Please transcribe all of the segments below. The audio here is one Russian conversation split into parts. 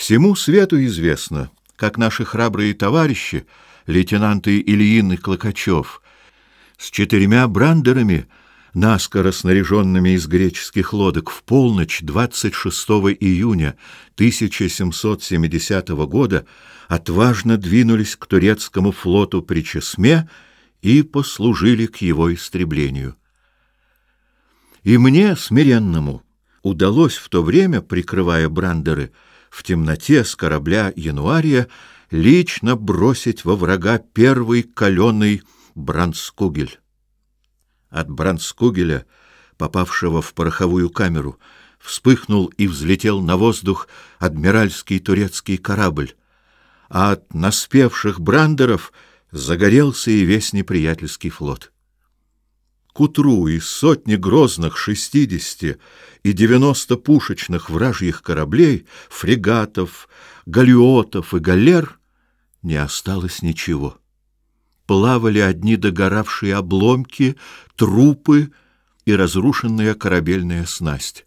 Всему свету известно, как наши храбрые товарищи, лейтенанты Ильин и Клокачев, с четырьмя брандерами, наскоро снаряженными из греческих лодок, в полночь 26 июня 1770 года отважно двинулись к турецкому флоту при Чесме и послужили к его истреблению. И мне, смиренному, удалось в то время, прикрывая брандеры, в темноте с корабля Януария лично бросить во врага первый каленый бранскугель. От бранскугеля, попавшего в пороховую камеру, вспыхнул и взлетел на воздух адмиральский турецкий корабль, а от наспевших брандеров загорелся и весь неприятельский флот утру из сотни грозных шестидесяти и девяносто пушечных вражьих кораблей, фрегатов, галиотов и галер не осталось ничего. Плавали одни догоравшие обломки, трупы и разрушенная корабельная снасть.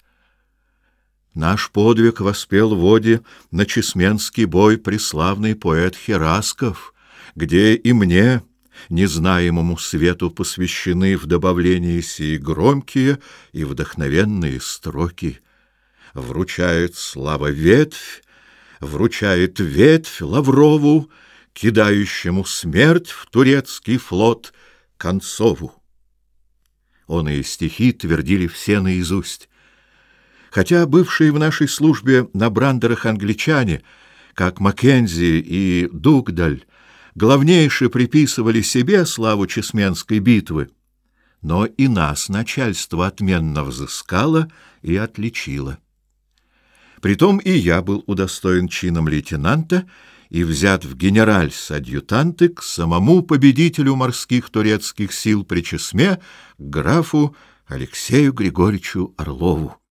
Наш подвиг воспел в воде на чесменский бой преславный поэт Херасков, где и мне незнаемому свету посвящены в добавлении сии громкие и вдохновенные строки. Вручает слава ветвь, вручает ветвь Лаврову, кидающему смерть в турецкий флот Концову. Он и стихи твердили все наизусть. Хотя бывшие в нашей службе на брандерах англичане, как Маккензи и Дугдаль, главнейшие приписывали себе славу Чесменской битвы, но и нас начальство отменно взыскало и отличило. Притом и я был удостоен чином лейтенанта и взят в генераль-адъютанты к самому победителю морских турецких сил при Чесме, графу Алексею Григорьевичу Орлову.